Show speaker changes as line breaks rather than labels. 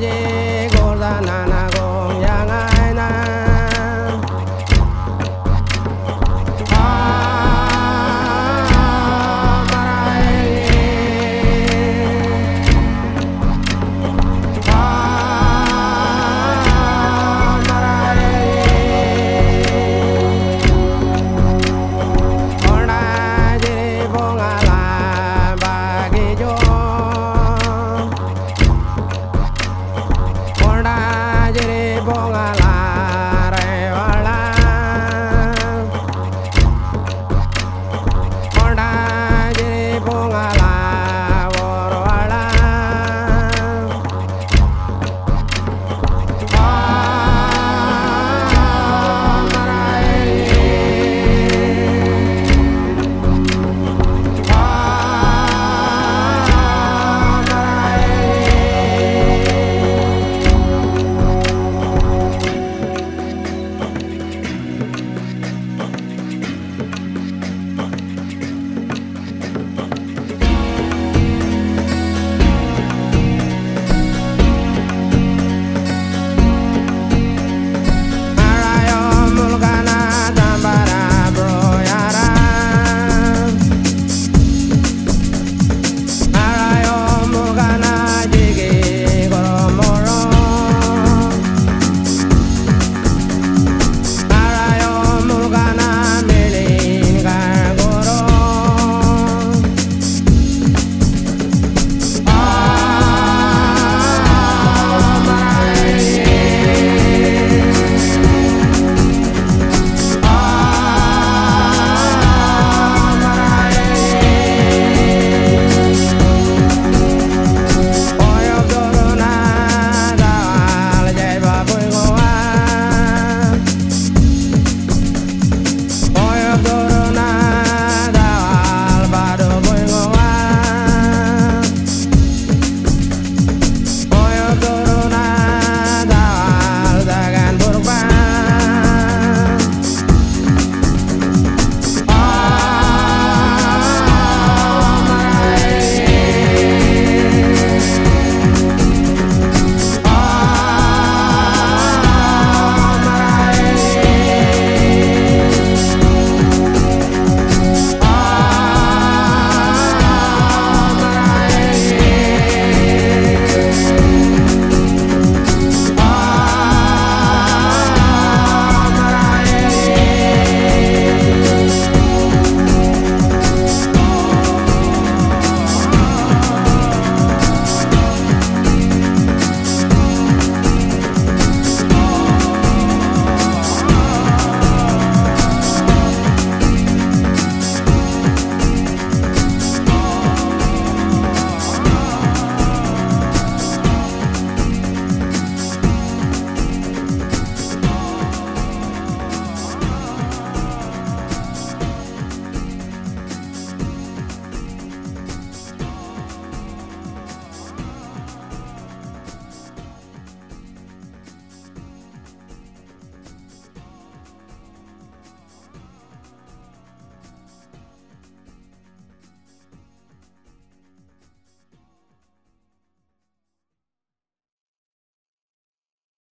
tarde.